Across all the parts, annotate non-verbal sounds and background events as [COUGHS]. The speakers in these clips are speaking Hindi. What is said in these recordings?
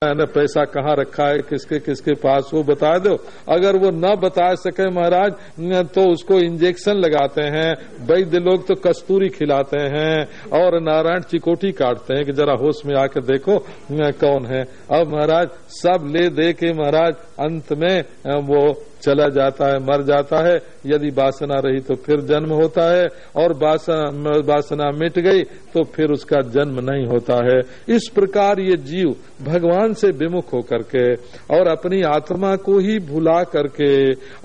न पैसा कहाँ रखा है, किसके किसके पास, वो बता दो। अगर वो न बता सके महाराज तो उसको इंजेक्शन लगाते हैं वैद्य लोग तो कस्तूरी खिलाते हैं, और नारायण चिकोटी काटते हैं कि जरा होश में आके देखो कौन है। अब महाराज, सब ले दे के महाराज, अंत में वो चला जाता है, मर जाता है। यदि वासना रही तो फिर जन्म होता है और वासना मिट गई तो फिर उसका जन्म नहीं होता है। इस प्रकार ये जीव भगवान से विमुख होकर के और अपनी आत्मा को ही भुला करके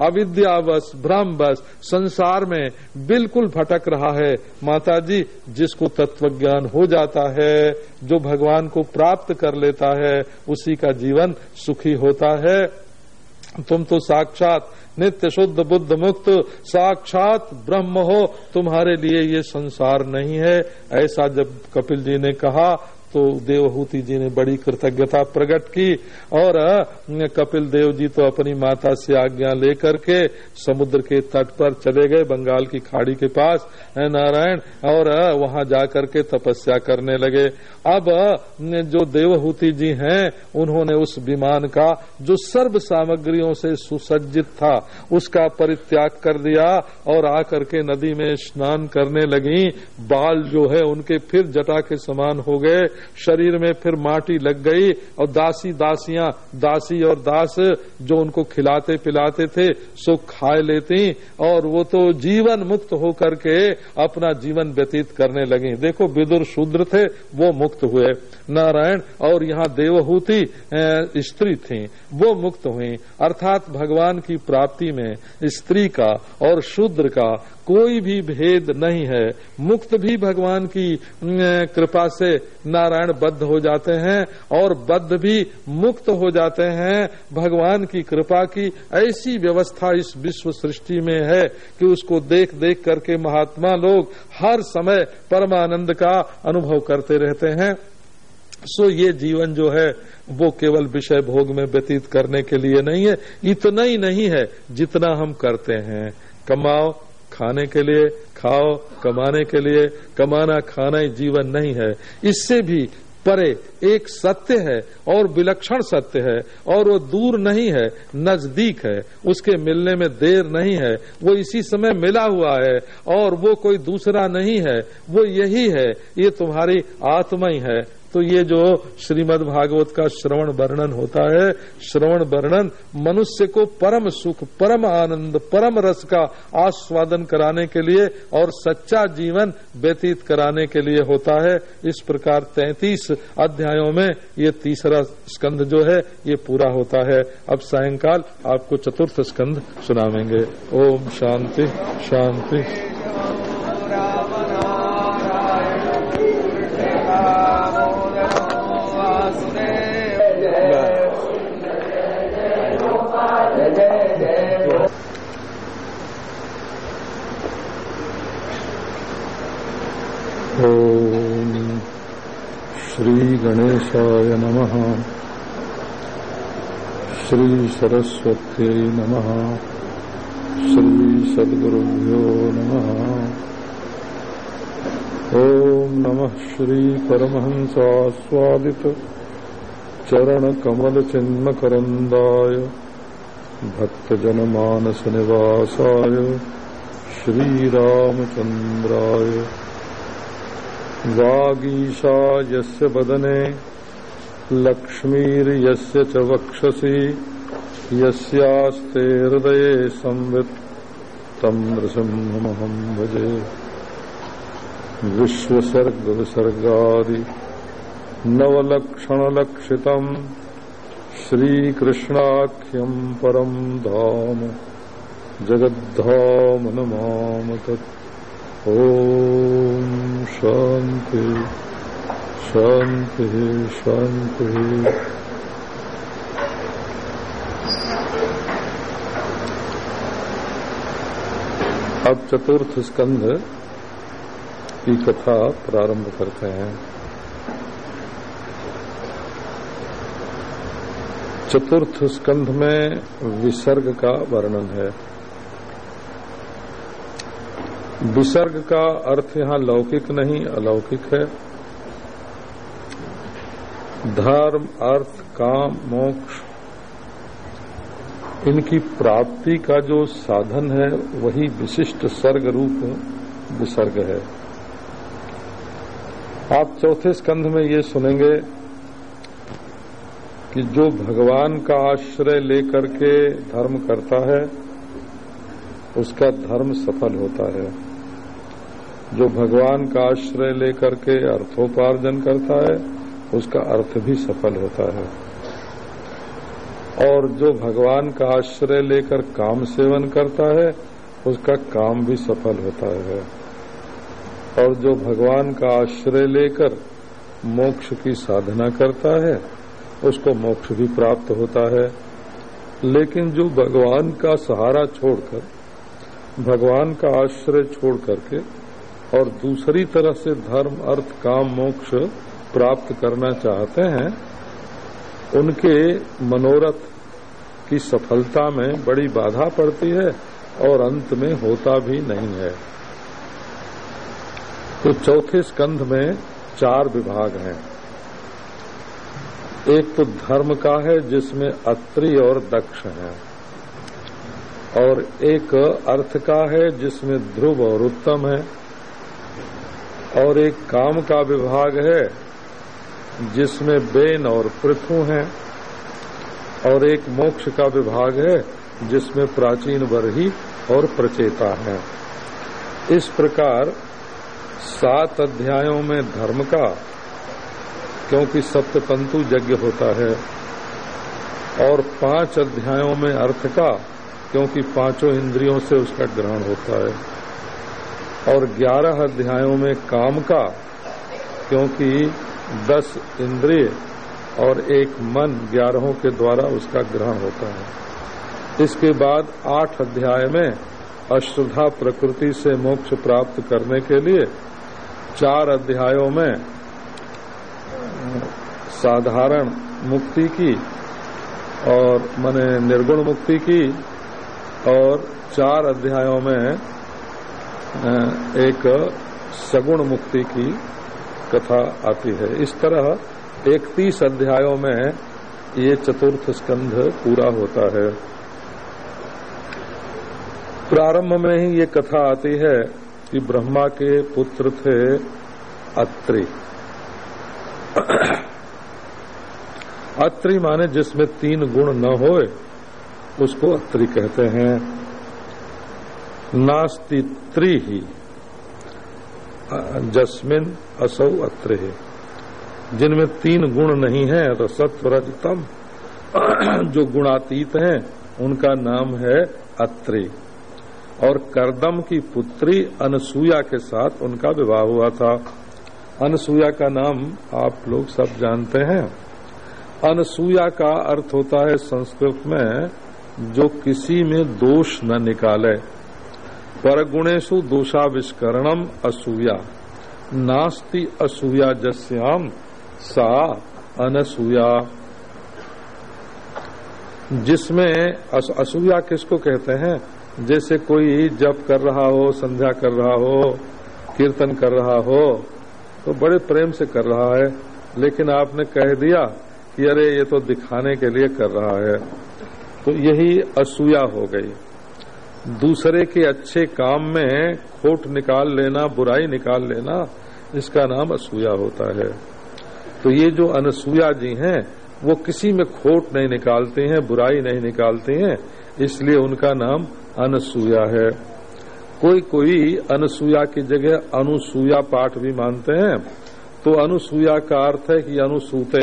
अविद्यावश भ्रमवश संसार में बिल्कुल भटक रहा है। माता जी जिसको तत्व ज्ञान हो जाता है, जो भगवान को प्राप्त कर लेता है, उसी का जीवन सुखी होता है। तुम तो साक्षात नित्य शुद्ध बुद्ध मुक्त, साक्षात ब्रह्म हो। तुम्हारे लिए ये संसार नहीं है। ऐसा जब कपिल जी ने कहा तो देवहूति जी ने बड़ी कृतज्ञता प्रकट की और कपिल देव जी तो अपनी माता से आज्ञा लेकर के समुद्र के तट पर चले गए, बंगाल की खाड़ी के पास नारायण, और वहाँ जाकर के तपस्या करने लगे। अब जो देवहूति जी हैं, उन्होंने उस विमान का, जो सर्व सामग्रियों से सुसज्जित था, उसका परित्याग कर दिया और आकर के नदी में स्नान करने लगी। बाल जो है, उनके फिर जटा के समान हो गए। शरीर में फिर माटी लग गई और दासी दासियाँ, दासी और दास जो उनको खिलाते पिलाते थे सो खाए लेती और वो तो जीवन मुक्त होकर के अपना जीवन व्यतीत करने लगी। देखो, विदुर शूद्र थे, वो मुक्त हुए। नारायण और यहाँ देवहूति स्त्री थी, वो मुक्त हुई। अर्थात भगवान की प्राप्ति में स्त्री का और शूद्र का कोई भी भेद नहीं है। मुक्त भी भगवान की कृपा से नारायण बद्ध हो जाते हैं और बद्ध भी मुक्त हो जाते हैं। भगवान की कृपा की ऐसी व्यवस्था इस विश्व सृष्टि में है कि उसको देख देख करके महात्मा लोग हर समय परमानंद का अनुभव करते रहते हैं। सो ये जीवन जो है, वो केवल विषय भोग में व्यतीत करने के लिए नहीं है। इतना ही नहीं है जितना हम करते हैं। कमाओ खाने के लिए, खाओ, कमाने के लिए, कमाना खाना ही जीवन नहीं है। इससे भी परे एक सत्य है और विलक्षण सत्य है और वो दूर नहीं है, नज़दीक है। उसके मिलने में देर नहीं है, वो इसी समय मिला हुआ है और वो कोई दूसरा नहीं है, वो यही है, ये तुम्हारी आत्मा ही है। तो ये जो श्रीमद् भागवत का श्रवण वर्णन होता है, श्रवण वर्णन मनुष्य को परम सुख, परम आनंद, परम रस का आस्वादन कराने के लिए और सच्चा जीवन व्यतीत कराने के लिए होता है। इस प्रकार तैतीस अध्यायों में ये तीसरा स्कंध जो है, ये पूरा होता है। अब सायंकाल आपको चतुर्थ स्कंध सुनावेंगे। ओम शांति शांति। श्री गणेशाय नमः। श्री सरस्वती नमः। श्री सद्गुरुभ्यो नमः। ओम नमः श्री परमहंसास्वादित चरण कमल चिन्म करंदाय भक्तजनमानस निवासाय श्रीरामचन्द्राय वागीशा यस्य वदने लक्ष्मीर्यस्य च वक्षसि, यस्यास्ते हृदये संवित् तम् नृसिंहमहम् भजे। विश्वसर्गविसर्गादि नवलक्षणलक्षितम् श्रीकृष्णाख्यम् परम् धाम, जगद्धाम नमाम तत्। ओम शांति शांति शांति अब चतुर्थ स्कंध की कथा प्रारंभ करते हैं। चतुर्थ स्कंध में विसर्ग का वर्णन है। विसर्ग का अर्थ यहाँ लौकिक नहीं, अलौकिक है। धर्म, अर्थ, काम, मोक्ष, इनकी प्राप्ति का जो साधन है, वही विशिष्ट सर्ग रूप विसर्ग है। आप चौथे स्कंध में ये सुनेंगे कि जो भगवान का आश्रय लेकर के धर्म करता है, उसका धर्म सफल होता है। जो भगवान का आश्रय लेकर के अर्थोपार्जन करता है, उसका अर्थ भी सफल होता है। और जो भगवान का आश्रय लेकर काम सेवन करता है, उसका काम भी सफल होता है। और जो भगवान का आश्रय लेकर मोक्ष की साधना करता है, उसको मोक्ष भी प्राप्त होता है। लेकिन जो भगवान का सहारा छोड़कर, भगवान का आश्रय छोड़ करके और दूसरी तरह से धर्म, अर्थ, काम, मोक्ष प्राप्त करना चाहते हैं, उनके मनोरथ की सफलता में बड़ी बाधा पड़ती है और अंत में होता भी नहीं है। तो चौथे स्कंध में चार विभाग हैं। एक तो धर्म का है, जिसमें अत्रि और दक्ष हैं। और एक अर्थ का है, जिसमें ध्रुव और उत्तम है। और एक काम का विभाग है, जिसमें बेन और पृथु हैं, और एक मोक्ष का विभाग है, जिसमें प्राचीन बरही और प्रचेता है। इस प्रकार सात अध्यायों में धर्म का, क्योंकि सप्ततंतु यज्ञ होता है, और पाँच अध्यायों में अर्थ का, क्योंकि पाँचों इंद्रियों से उसका ग्रहण होता है। और ग्यारह अध्यायों में काम का, क्योंकि दस इंद्रिय और एक मन ग्यारहों के द्वारा उसका ग्रहण होता है। इसके बाद आठ अध्याय में अश्रद्धा प्रकृति से मोक्ष प्राप्त करने के लिए चार अध्यायों में साधारण मुक्ति की और माने निर्गुण मुक्ति की और चार अध्यायों में एक सगुण मुक्ति की कथा आती है। इस तरह इकतीस अध्यायों में ये चतुर्थ स्कंध पूरा होता है। प्रारंभ में ही ये कथा आती है कि ब्रह्मा के पुत्र थे अत्रि। अत्रि माने जिसमें तीन गुण न होए, उसको अत्रि कहते हैं। नास्ति त्रि ही जस्मिन असौ अत्र जिनमें तीन गुण नहीं है तो सत्वरजतम जो गुणातीत हैं, उनका नाम है अत्रि। और करदम की पुत्री अनसुया के साथ उनका विवाह हुआ था। अनसुया का नाम आप लोग सब जानते हैं। अनसुया का अर्थ होता है संस्कृत में, जो किसी में दोष न निकाले। पर गुणेशु दोषाविष्करणम असूया। नास्ति असूया जस्याम सा अनसूया। जिसमें असूया किसको कहते हैं? जैसे कोई जप कर रहा हो, संध्या कर रहा हो, कीर्तन कर रहा हो तो बड़े प्रेम से कर रहा है। लेकिन आपने कह दिया कि अरे, ये तो दिखाने के लिए कर रहा है। तो यही असूया हो गई। दूसरे के अच्छे काम में खोट निकाल लेना, बुराई निकाल लेना, इसका नाम असूया होता है। तो ये जो अनसूया जी हैं, वो किसी में खोट नहीं निकालते हैं, बुराई नहीं निकालते हैं, इसलिए उनका नाम अनसूया है। कोई कोई अनसूया की जगह अनुसूया पाठ भी मानते हैं तो अनुसूया का अर्थ है कि अनुसूते।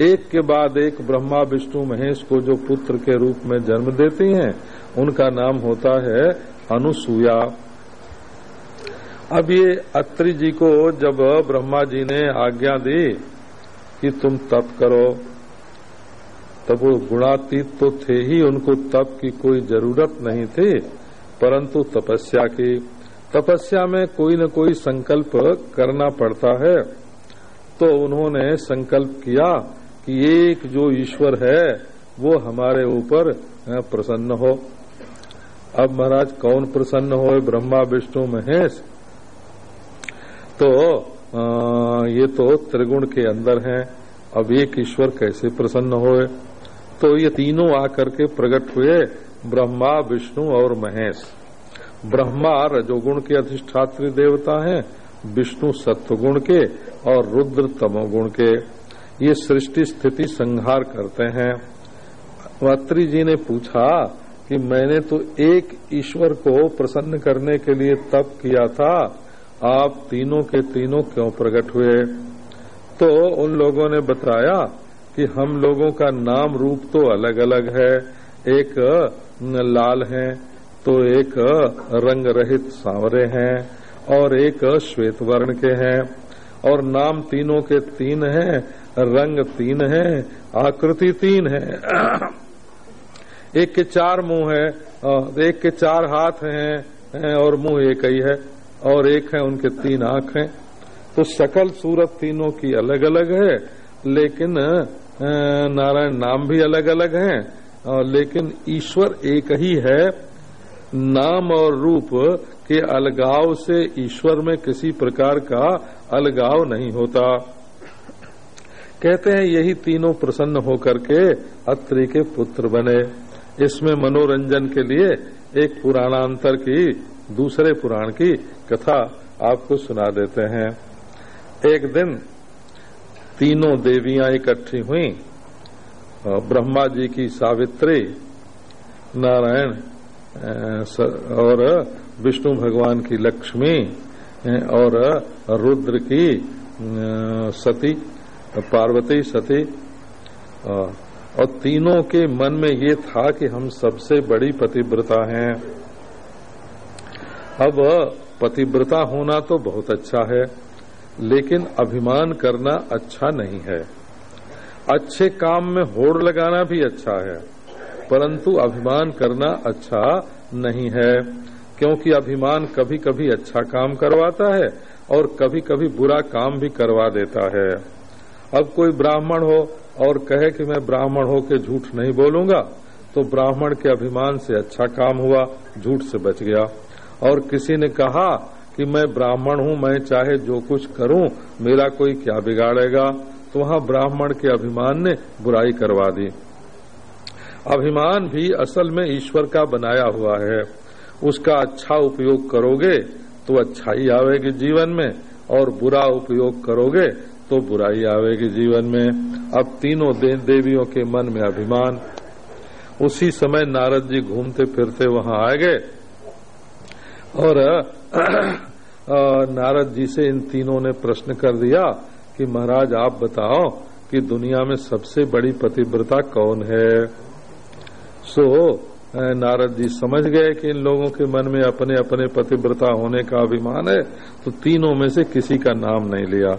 एक के बाद एक ब्रह्मा विष्णु महेश को जो पुत्र के रूप में जन्म देती हैं, उनका नाम होता है अनुसूया। अब ये अत्रि जी को जब ब्रह्मा जी ने आज्ञा दी कि तुम तप करो, तब वो गुणातीत तो थे ही, उनको तप की कोई ज़रूरत नहीं थी, परंतु तपस्या की। तपस्या में कोई न कोई संकल्प करना पड़ता है तो उन्होंने संकल्प किया कि एक जो ईश्वर है वो हमारे ऊपर प्रसन्न हो। अब महाराज कौन प्रसन्न हो? ब्रह्मा विष्णु महेश। तो आ, ये तो त्रिगुण के अंदर हैं। अब एक ईश्वर कैसे प्रसन्न होए तो ये तीनों आकर के प्रकट हुए ब्रह्मा विष्णु और महेश। ब्रह्मा रजोगुण के अधिष्ठात्री देवता हैं विष्णु सत्वगुण के और रुद्र तमोगुण के। ये सृष्टि स्थिति संहार करते हैं। मात्री जी ने पूछा कि मैंने तो एक ईश्वर को प्रसन्न करने के लिए तप किया था, आप तीनों के तीनों क्यों प्रकट हुए? तो उन लोगों ने बताया कि हम लोगों का नाम रूप तो अलग अलग है। एक लाल है तो एक रंग रहित सांवरे हैं, और एक श्वेत वर्ण के हैं, और नाम तीनों के तीन हैं रंग तीन है, आकृति तीन है। एक के चार मुँह है एक के चार हाथ हैं और मुँह एक ही है, और एक है उनके तीन आँख हैं। तो शकल सूरत तीनों की अलग अलग है, लेकिन नारायण नाम भी अलग अलग हैं लेकिन ईश्वर एक ही है। नाम और रूप के अलगाव से ईश्वर में किसी प्रकार का अलगाव नहीं होता। कहते हैं, यही तीनों प्रसन्न होकर के अत्रि के पुत्र बने। इसमें मनोरंजन के लिए एक पुराणांतर की, दूसरे पुराण की कथा आपको सुना देते हैं। एक दिन तीनों देवियाँ इकट्ठी हुई। ब्रह्मा जी की सावित्री, नारायण और विष्णु भगवान की लक्ष्मी और रुद्र की सती। पार्वती सती और तीनों के मन में ये था कि हम सबसे बड़ी पतिव्रता हैं। अब पतिव्रता होना तो बहुत अच्छा है, लेकिन अभिमान करना अच्छा नहीं है। अच्छे काम में होड़ लगाना भी अच्छा है, परंतु अभिमान करना अच्छा नहीं है, क्योंकि अभिमान कभी कभी अच्छा काम करवाता है, और कभी कभी बुरा काम भी करवा देता है। अब कोई ब्राह्मण हो और कहे कि मैं ब्राह्मण हो के झूठ नहीं बोलूँगा तो ब्राह्मण के अभिमान से अच्छा काम हुआ, झूठ से बच गया। और किसी ने कहा कि मैं ब्राह्मण हूँ, मैं चाहे जो कुछ करूँ, मेरा कोई क्या बिगाड़ेगा? तो वहाँ ब्राह्मण के अभिमान ने बुराई करवा दी। अभिमान भी असल में ईश्वर का बनाया हुआ है। उसका अच्छा उपयोग करोगे तो अच्छाई आवेगी जीवन में, और बुरा उपयोग करोगे तो बुराई आवेगी जीवन में। अब तीनों देवियों के मन में अभिमान। उसी समय नारद जी घूमते फिरते वहाँ आ गए। और [CLEARS THROAT] नारद जी से इन तीनों ने प्रश्न कर दिया कि महाराज आप बताओ कि दुनिया में सबसे बड़ी पतिव्रता कौन है? सो नारद जी समझ गए कि इन लोगों के मन में अपने अपने पतिव्रता होने का अभिमान है तो तीनों में से किसी का नाम नहीं लिया।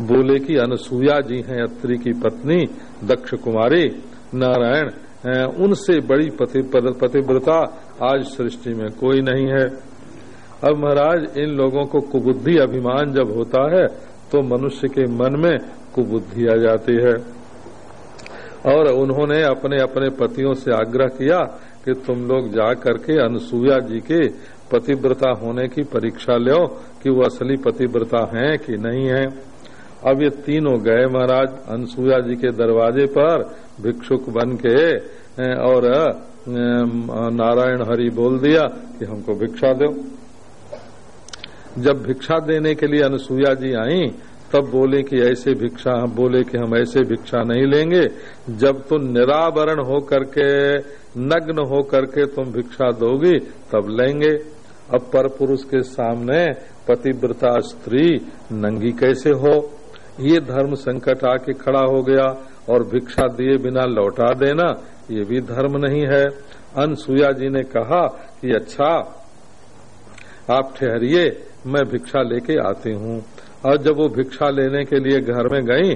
बोले कि अनसुया जी हैं अत्री की पत्नी, दक्ष कुमारी, नारायण उनसे बड़ी पतिव्रता आज सृष्टि में कोई नहीं है। अब महाराज, इन लोगों को कुबुद्धि अभिमान जब होता है तो मनुष्य के मन में कुबुद्धि आ जाती है। और उन्होंने अपने अपने पतियों से आग्रह किया कि तुम लोग जा करके अनसुया जी के पतिव्रता होने की परीक्षा लो कि वो असली पतिव्रता हैं कि नहीं है। अब ये तीनों गए महाराज अनसुया जी के दरवाजे पर, भिक्षुक बन के और नारायण हरि बोल दिया कि हमको भिक्षा दो। जब भिक्षा देने के लिए अनसुया जी आई, तब बोले कि ऐसे भिक्षा हम बोले कि हम ऐसे भिक्षा नहीं लेंगे। जब तुम निरावरण हो करके नग्न हो करके तुम भिक्षा दोगी, तब लेंगे। अब पर पुरुष के सामने पतिव्रता स्त्री, नंगी कैसे हो? ये धर्म संकट आके खड़ा हो गया और भिक्षा दिए बिना लौटा देना, ये भी धर्म नहीं है। अनसुया जी ने कहा कि अच्छा आप ठहरिए, मैं भिक्षा लेके आती हूँ। और जब वो भिक्षा लेने के लिए घर में गई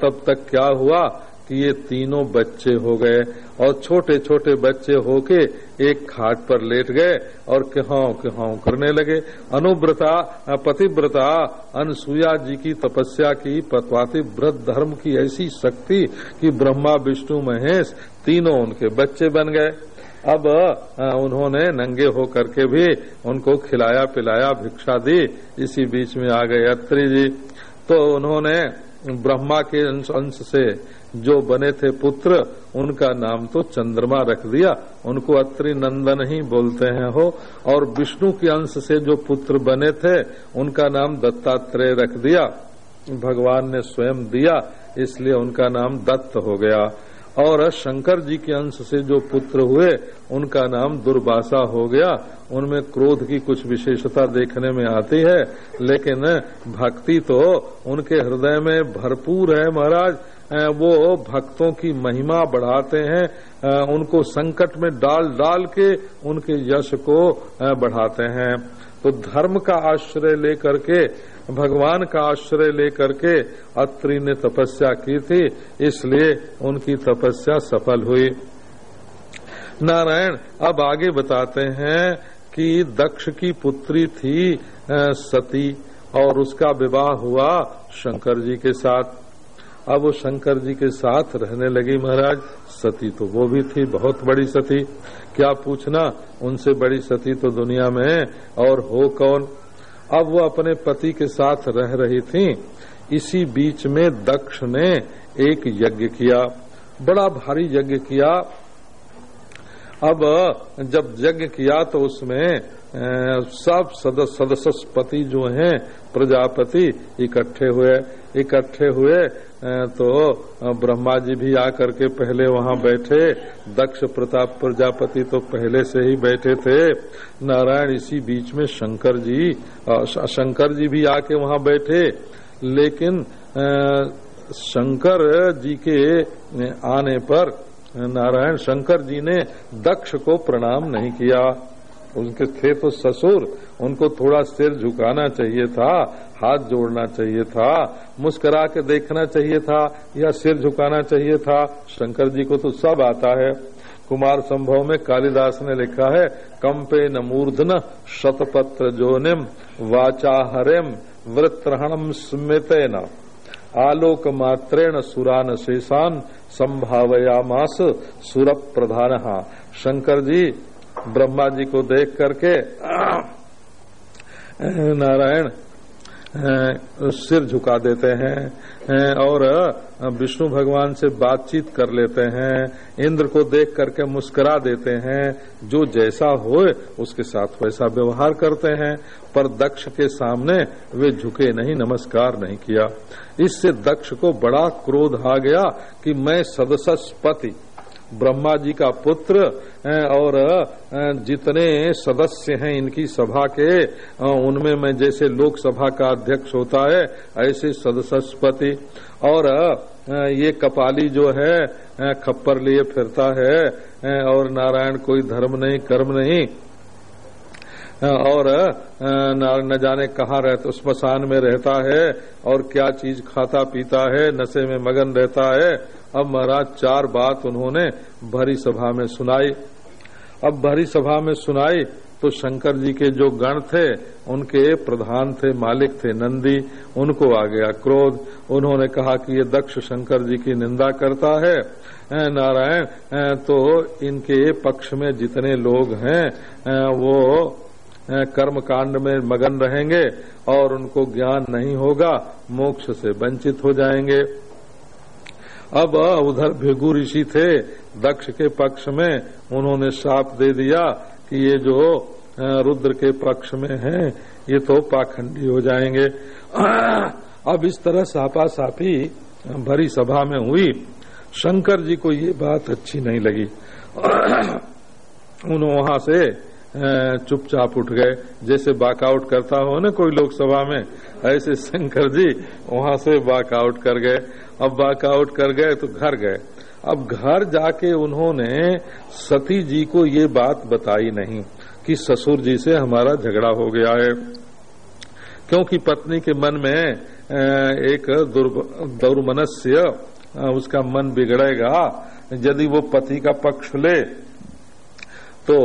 तब तक क्या हुआ कि ये तीनों बच्चे हो गए। और छोटे छोटे बच्चे होके एक खाट पर लेट गए और कहाँ कहाँ करने लगे। अनुव्रता, पतिव्रता, अनसुया जी की तपस्या की पतिव्रत धर्म की ऐसी शक्ति कि ब्रह्मा, विष्णु, महेश तीनों उनके बच्चे बन गए। अब उन्होंने नंगे होकर के भी उनको खिलाया पिलाया भिक्षा दी। इसी बीच में आ गए अत्री जी। तो उन्होंने ब्रह्मा के अंश से जो बने थे पुत्र, उनका नाम तो चंद्रमा रख दिया। उनको अत्रि नंदन ही बोलते हैं हो। और विष्णु के अंश से जो पुत्र बने थे, उनका नाम दत्तात्रेय रख दिया। भगवान ने स्वयं दिया, इसलिए उनका नाम दत्त हो गया। और शंकर जी के अंश से जो पुत्र हुए, उनका नाम दुर्वासा हो गया। उनमें क्रोध की कुछ विशेषता देखने में आती है, लेकिन भक्ति तो उनके हृदय में भरपूर है महाराज। वो भक्तों की महिमा बढ़ाते हैं उनको संकट में डाल डाल के उनके यश को बढ़ाते हैं। तो धर्म का आश्रय लेकर के, भगवान का आश्रय लेकर के अत्रि ने तपस्या की थी, इसलिए उनकी तपस्या सफल हुई। नारायण, अब आगे बताते हैं कि दक्ष की पुत्री थी सती, और उसका विवाह हुआ शंकर जी के साथ। अब वो शंकर जी के साथ रहने लगी महाराज। सती तो वो भी थी, बहुत बड़ी सती। क्या पूछना? उनसे बड़ी सती तो दुनिया में है, और हो कौन? अब वो अपने पति के साथ रह रही थी। इसी बीच में दक्ष ने एक यज्ञ किया। बड़ा भारी यज्ञ किया। अब जब यज्ञ किया तो उसमें सब सदस्य पति जो हैं, प्रजापति इकट्ठे हुए। इकट्ठे हुए तो ब्रह्मा जी भी आकर के पहले वहाँ बैठे। दक्ष प्रताप प्रजापति तो पहले से ही बैठे थे। नारायण इसी बीच में शंकर जी शंकर जी भी आके वहाँ बैठे। लेकिन शंकर जी के आने पर, नारायण शंकर जी ने दक्ष को प्रणाम नहीं किया। उनके थे तो ससुर, उनको थोड़ा सिर झुकाना चाहिए था, हाथ जोड़ना चाहिए था, मुस्करा के देखना चाहिए था, या सिर झुकाना चाहिए था। शंकर जी को तो सब आता है। कुमार संभव में कालिदास ने लिखा है, कंपे न मूर्धन शतपत्र जोनिम, वाचा हरिम, वृत्रहणम स्मित न आलोक मात्रेण सुरान शेषान, संभावयामास सुर प्रधान शंकर जी ब्रह्मा जी को देख करके नारायण सिर झुका देते हैं और विष्णु भगवान से बातचीत कर लेते हैं, इंद्र को देख करके मुस्कुरा देते हैं, जो जैसा हो, उसके साथ वैसा व्यवहार करते हैं, पर दक्ष के सामने वे झुके नहीं, नमस्कार नहीं किया। इससे दक्ष को बड़ा क्रोध आ गया कि मैं सदस्यपति ब्रह्मा जी का पुत्र और जितने सदस्य हैं इनकी सभा के उनमें मैं जैसे लोकसभा का अध्यक्ष होता है, ऐसे सदस्यपति। और ये कपाली जो है खप्पर लिए फिरता है और नारायण कोई धर्म नहीं, कर्म नहीं। और न जाने कहाँ रहता स्मशान में रहता है, और क्या चीज़ खाता पीता है, नशे में मगन रहता है अब महाराज चार बात उन्होंने भरी सभा में सुनाई। अब भरी सभा में सुनाई तो शंकर जी के जो गण थे, उनके प्रधान थे, मालिक थे नंदी, उनको आ गया क्रोध। उन्होंने कहा कि ये दक्ष शंकर जी की निंदा करता है। नारायण तो इनके पक्ष में जितने लोग हैं वो कर्म कांड में मगन रहेंगे और उनको ज्ञान नहीं होगा, मोक्ष से वंचित हो जाएँगे। अब उधर भिगु ऋषि थे, दक्ष के पक्ष में, उन्होंने साप दे दिया कि ये जो रुद्र के पक्ष में हैं, ये तो पाखंडी हो जाएँगे। [CLEARS THROAT] अब इस तरह सापा सापी भरी सभा में हुई। शंकर जी को ये बात अच्छी नहीं लगी। [CLEARS THROAT] उन्होंने वहाँ से चुपचाप उठ गए। जैसे बाकआउट करता हो ना कोई लोकसभा में, ऐसे शंकर जी वहाँ से बाकआउट कर गए। अब बाकआउट कर गए तो घर गए। अब घर जाके उन्होंने सती जी को ये बात बताई नहीं कि ससुर जी से हमारा झगड़ा हो गया है। क्योंकि पत्नी के मन में एक दुर्मनस्य उसका मन बिगड़ेगा। यदि वो पति का पक्ष ले तो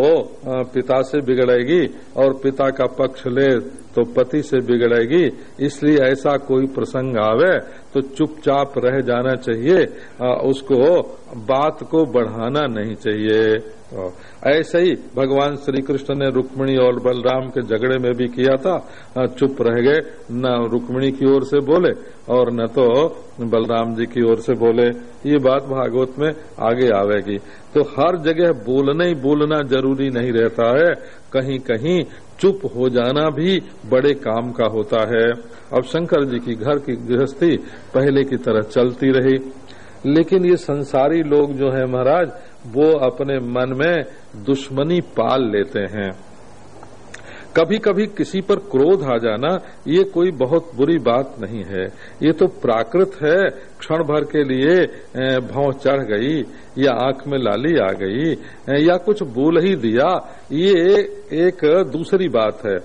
पिता से बिगड़ेगी और पिता का पक्ष ले तो पति से बिगड़ेगी, इसलिए ऐसा कोई प्रसंग आवे तो चुपचाप रह जाना चाहिए उसको बात को बढ़ाना नहीं चाहिए। ऐसे ही भगवान श्री कृष्ण ने रुक्मिणी और बलराम के झगड़े में भी किया था। चुप रह गए। न रुक्मिणी की ओर से बोले और न तो बलराम जी की ओर से बोले। ये बात भागवत में आगे आवेगी। तो हर जगह बोलना ही बोलना ज़रूरी नहीं रहता है। कहीं कहीं चुप हो जाना भी बड़े काम का होता है। अब शंकर जी की घर की गृहस्थी पहले की तरह चलती रही। लेकिन ये संसारी लोग जो है महाराज वो अपने मन में दुश्मनी पाल लेते हैं। कभी कभी किसी पर क्रोध आ जाना, ये कोई बहुत बुरी बात नहीं है। ये तो प्राकृत है, क्षण भर के लिए भाव चढ़ गई, या आँख में लाली आ गई या कुछ बोल ही दिया, ये एक दूसरी बात है।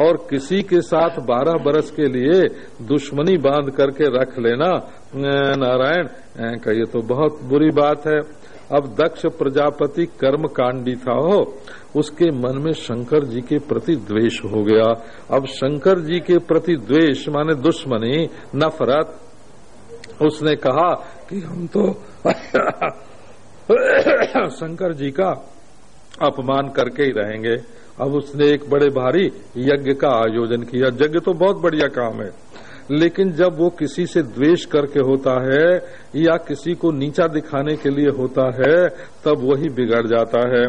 और किसी के साथ बारह बरस के लिए दुश्मनी बाँध करके रख लेना नारायण का ये तो बहुत बुरी बात है। अब दक्ष प्रजापति कर्म कांडी था, हो। उसके मन में शंकर जी के प्रति द्वेष हो गया। अब शंकर जी के प्रति द्वेष, माने दुश्मनी, नफरत, उसने कहा कि हम तो [COUGHS] शंकर जी का अपमान करके ही रहेंगे। अब उसने एक बड़े भारी यज्ञ का आयोजन किया। यज्ञ तो बहुत बढ़िया काम है। लेकिन जब वो किसी से द्वेष करके होता है या किसी को नीचा दिखाने के लिए होता है, तब वही बिगड़ जाता है।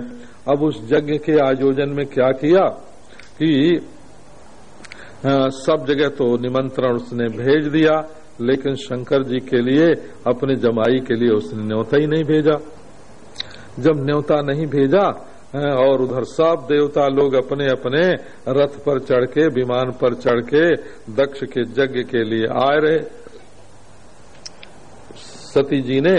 अब उस यज्ञ के आयोजन में क्या किया कि सब जगह तो निमंत्रण उसने भेज दिया, लेकिन शंकर जी के लिए, अपने जमाई के लिए उसने न्योता ही नहीं भेजा। जब न्योता नहीं भेजा और उधर सब देवता लोग अपने अपने रथ पर चढ़ के, विमान पर चढ़ के, दक्ष के यज्ञ के लिए आए रहे। सती जी ने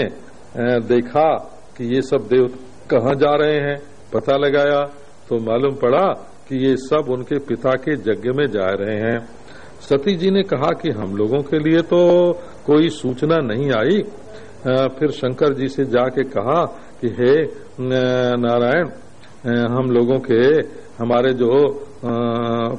देखा कि ये सब देव कहाँ जा रहे हैं, पता लगाया तो मालूम पड़ा कि ये सब उनके पिता के यज्ञ में जा रहे हैं। सती जी ने कहा कि हम लोगों के लिए तो कोई सूचना नहीं आई। फिर शंकर जी से जाके कहा कि, हे नारायण हम लोगों के, हमारे जो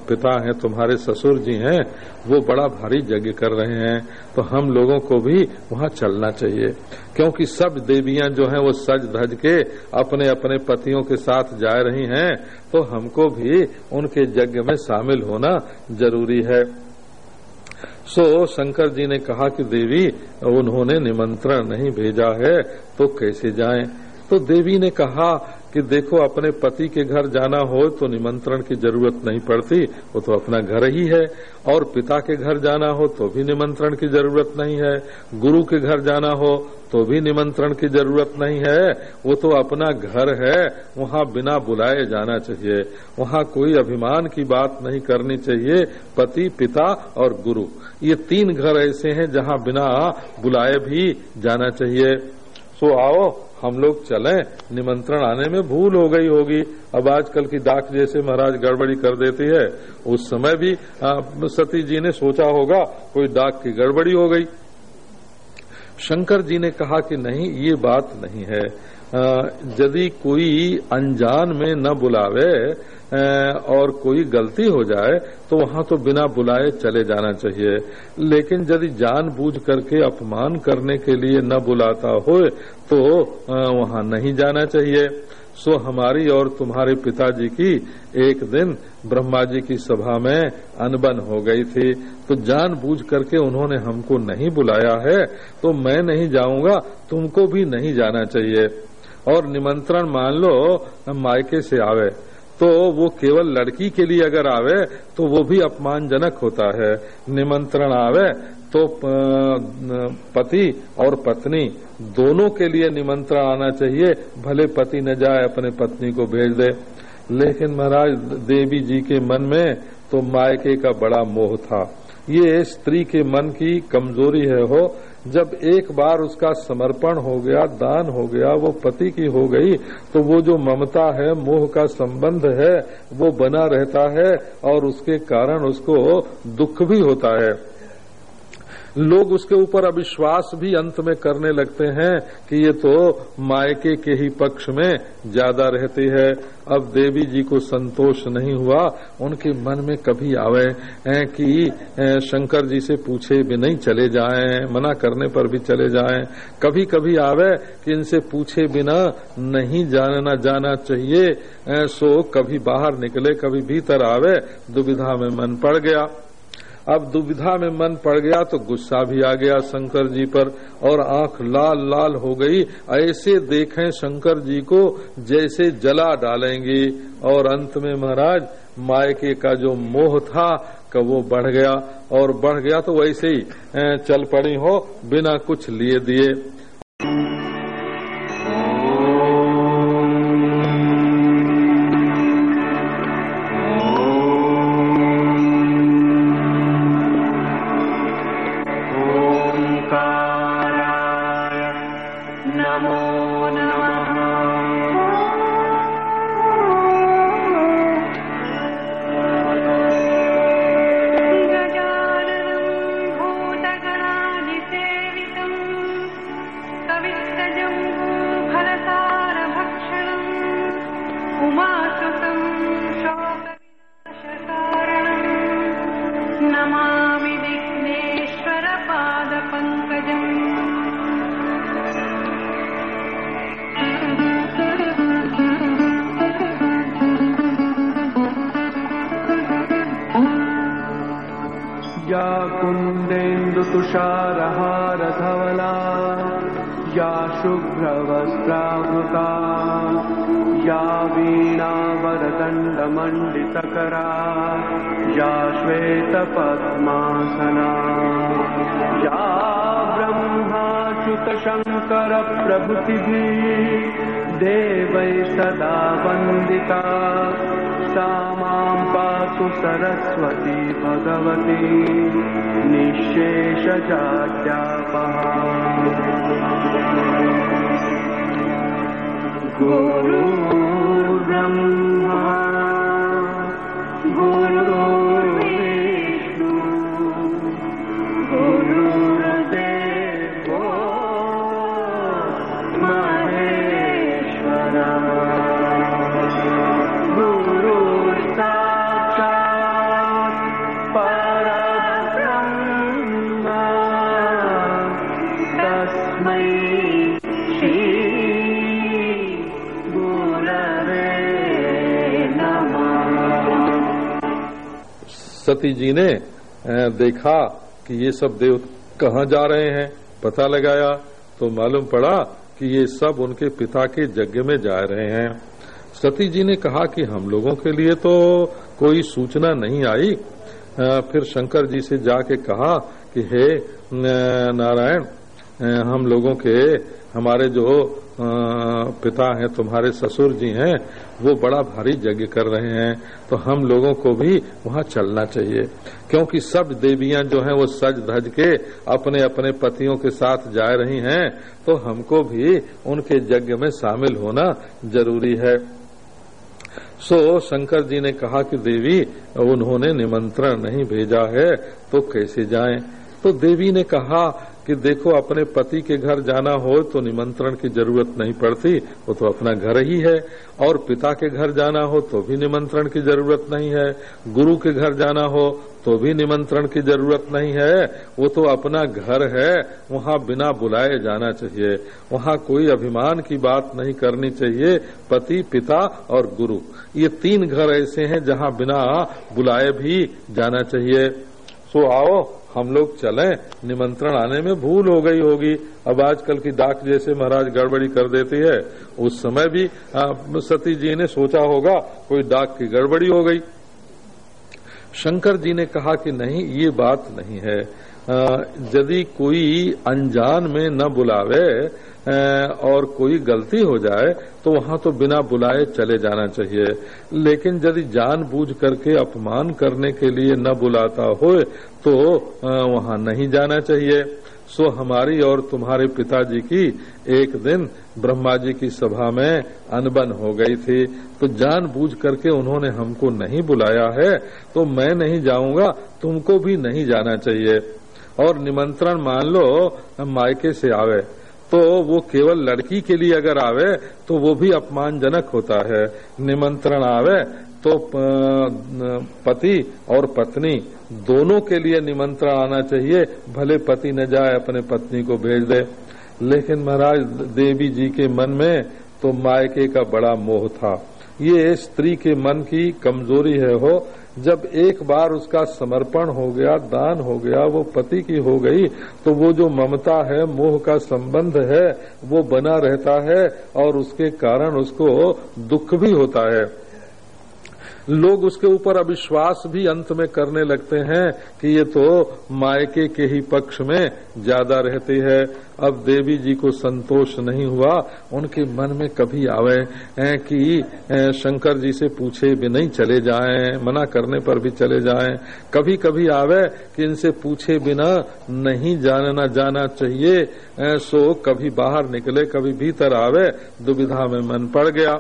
पिता हैं, तुम्हारे ससुर जी हैं, वो बड़ा भारी यज्ञ कर रहे हैं। तो हम लोगों को भी वहाँ चलना चाहिए। क्योंकि सब देवियाँ जो हैं, वो सज धज के अपने अपने पतियों के साथ जा रही हैं तो हमको भी उनके यज्ञ में शामिल होना ज़रूरी है। सो, शंकर जी ने कहा कि, देवी, उन्होंने निमंत्रण नहीं भेजा है तो कैसे जाएँ? तो देवी ने कहा कि देखो, अपने पति के घर जाना हो तो निमंत्रण की ज़रूरत नहीं पड़ती, वो तो अपना घर ही है। और पिता के घर जाना हो तो भी निमंत्रण की ज़रूरत नहीं है। गुरु के घर जाना हो तो भी निमंत्रण की ज़रूरत नहीं है। वो तो अपना घर है, वहाँ बिना बुलाए जाना चाहिए। वहाँ कोई अभिमान की बात नहीं करनी चाहिए, पति, पिता और गुरु। ये तीन घर ऐसे हैं जहाँ बिना बुलाए भी जाना चाहिए। सो आओ हम लोग चले, निमंत्रण आने में भूल हो गई होगी। अब आजकल की डाक जैसे महाराज गड़बड़ी कर देती है। उस समय भी सती जी ने सोचा होगा, कोई डाक की गड़बड़ी हो गई। शंकर जी ने कहा कि नहीं, ये बात नहीं है। यदि कोई अनजान में न बुलावे और कोई गलती हो जाए तो वहाँ तो बिना बुलाए चले जाना चाहिए। लेकिन यदि जान बूझ करके, अपमान करने के लिए न बुलाता हो तो वहाँ नहीं जाना चाहिए। सो हमारी और तुम्हारे पिताजी की एक दिन ब्रह्मा जी की सभा में अनबन हो गई थी। तो जान बूझ करके उन्होंने हमको नहीं बुलाया है तो मैं नहीं जाऊँगा, तुमको भी नहीं जाना चाहिए। और निमंत्रण मान लो मायके से आवे तो वो केवल लड़की के लिए अगर आवे तो वो भी अपमानजनक होता है। निमंत्रण आवे तो पति और पत्नी दोनों के लिए निमंत्रण आना चाहिए, भले पति न जाए, अपने पत्नी को भेज दे। लेकिन महाराज, देवी जी के मन में तो मायके का बड़ा मोह था। ये स्त्री के मन की कमज़ोरी है, हो जब एक बार उसका समर्पण हो गया, दान हो गया, वो पति की हो गई तो वो जो ममता है, मोह का संबंध है, वो बना रहता है और उसके कारण उसको दुख भी होता है। लोग उसके ऊपर अविश्वास भी अंत में करने लगते हैं कि ये तो मायके के ही पक्ष में ज़्यादा रहती है। अब देवी जी को संतोष नहीं हुआ, उनके मन में कभी आवे कि शंकर जी से पूछे भी नहीं चले जाएँ, मना करने पर भी चले जाएँ। कभी कभी आवे कि इनसे पूछे बिना नहीं जानना जाना चाहिए सो कभी बाहर निकले, कभी भीतर आवे, दुविधा में मन पड़ गया। अब दुविधा में मन पड़ गया तो गुस्सा भी आ गया शंकर जी पर, और आँख लाल लाल हो गई। ऐसे देखें शंकर जी को, जैसे जला डालेंगे। और अंत में महाराज, मायके का जो मोह था, का वो बढ़ गया। और बढ़ गया तो वैसे ही चल पड़ी हो, बिना कुछ लिए दिए। या शुभ्रवस्त्रावृता या वीणावरदण्डमण्डितकरा या श्वेतपद्मासना या ब्रह्माच्युतशङ्करप्रभृतिभिः देवै सदा वन्दिता मां पातु सरस्वती भगवती निःशेषजाड्यापहा गुरु ब्रह्मा गुरुर्विष्णु सती जी ने देखा कि ये सब देव कहाँ जा रहे हैं, पता लगाया तो मालूम पड़ा कि ये सब उनके पिता के यज्ञ में जा रहे हैं। सती जी ने कहा कि हम लोगों के लिए तो कोई सूचना नहीं आई। फिर शंकर जी से जाके कहा कि, हे नारायण हम लोगों के, हमारे जो पिता हैं, तुम्हारे ससुर जी हैं, वो बड़ा भारी यज्ञ कर रहे हैं तो हम लोगों को भी वहाँ चलना चाहिए। क्योंकि सब देवियाँ जो हैं, वो सज धज के अपने अपने पतियों के साथ जा रही हैं तो हमको भी उनके यज्ञ में शामिल होना ज़रूरी है। सो, शंकर जी ने कहा कि, देवी, उन्होंने निमंत्रण नहीं भेजा है तो कैसे जाएँ? तो देवी ने कहा कि देखो, अपने पति के घर जाना हो तो निमंत्रण की ज़रूरत नहीं पड़ती, वो तो अपना घर ही है। और पिता के घर जाना हो तो भी निमंत्रण की ज़रूरत नहीं है। गुरु के घर जाना हो तो भी निमंत्रण की ज़रूरत नहीं है। वो तो अपना घर है, वहाँ बिना बुलाए जाना चाहिए। वहाँ कोई अभिमान की बात नहीं करनी चाहिए, पति, पिता और गुरु। ये तीन घर ऐसे हैं जहाँ बिना बुलाए भी जाना चाहिए। सो आओ हम लोग चले, निमंत्रण आने में भूल हो गई होगी। अब आजकल की डाक जैसे महाराज गड़बड़ी कर देती है। उस समय भी सती जी ने सोचा होगा, कोई डाक की गड़बड़ी हो गई। शंकर जी ने कहा कि नहीं, ये बात नहीं है। यदि कोई अनजान में न बुलावे और कोई गलती हो जाए तो वहाँ तो बिना बुलाए चले जाना चाहिए। लेकिन यदि जानबूझ करके, अपमान करने के लिए न बुलाता हो तो वहाँ नहीं जाना चाहिए। सो हमारी और तुम्हारे पिताजी की एक दिन ब्रह्मा जी की सभा में अनबन हो गई थी। तो जानबूझ करके उन्होंने हमको नहीं बुलाया है तो मैं नहीं जाऊँगा, तुमको भी नहीं जाना चाहिए। और निमंत्रण मान लो, मायके से आवे। तो वो केवल लड़की के लिए अगर आवे तो वो भी अपमानजनक होता है। निमंत्रण आवे तो पति और पत्नी दोनों के लिए निमंत्रण आना चाहिए, भले पति न जाए, अपने पत्नी को भेज दे। लेकिन महाराज, देवी जी के मन में तो मायके का बड़ा मोह था। ये स्त्री के मन की कमज़ोरी है, हो जब एक बार उसका समर्पण हो गया, दान हो गया, वो पति की हो गई तो वो जो ममता है, मोह का संबंध है, वो बना रहता है और उसके कारण उसको दुख भी होता है। लोग उसके ऊपर अविश्वास भी अंत में करने लगते हैं कि ये तो मायके के ही पक्ष में ज़्यादा रहती है। अब देवी जी को संतोष नहीं हुआ, उनके मन में कभी आवे कि शंकर जी से पूछे भी नहीं चले जाएँ, मना करने पर भी चले जाएँ। कभी कभी आवे कि इनसे पूछे बिना नहीं जानना जाना चाहिए सो कभी बाहर निकले, कभी भीतर आवे, दुविधा में मन पड़ गया।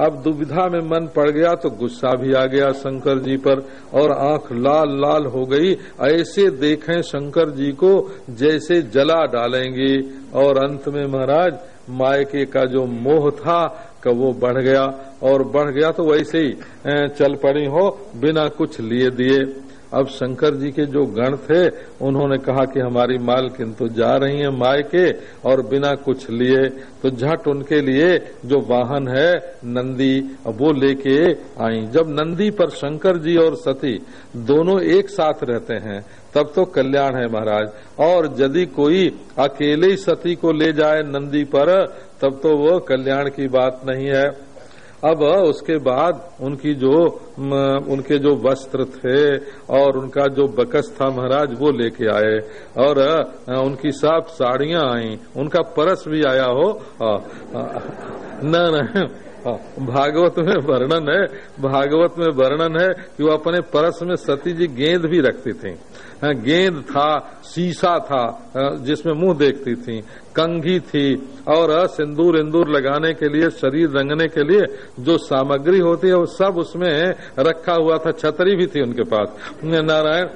अब दुविधा में मन पड़ गया तो गुस्सा भी आ गया शंकर जी पर और आँख लाल लाल हो गई। ऐसे देखें शंकर जी को, जैसे जला डालेंगे। और अंत में महाराज, मायके का जो मोह था, का वो बढ़ गया। और बढ़ गया तो वैसे ही चल पड़ी हो, बिना कुछ लिए दिए। अब शंकर जी के जो गण थे, उन्होंने कहा कि हमारी माल तो जा रही है माय के, और बिना कुछ लिए तो झट उनके लिए जो वाहन है, नंदी वो लेके आई। जब नंदी पर शंकर जी और सती दोनों एक साथ रहते हैं, तब तो कल्याण है महाराज। और यदि कोई अकेले सती को ले जाए नंदी पर, तब तो वो कल्याण की बात नहीं है। अब उसके बाद उनकी जो उनके जो वस्त्र थे और उनका जो बकस था महाराज, वो लेके आए। और उनकी साफ़ साड़ियाँ आई। उनका परस भी आया हो। न भागवत में वर्णन है। भागवत में वर्णन है कि वो अपने परस में सती जी गेंद भी रखती थी। गेंद था शीशा था जिसमें मुँह देखती थी। कंघी थी और सिंदूर इंदूर लगाने के लिए, शरीर रंगने के लिए जो सामग्री होती है, वो सब उसमें रखा हुआ था, छतरी भी थी उनके पास। नारायण,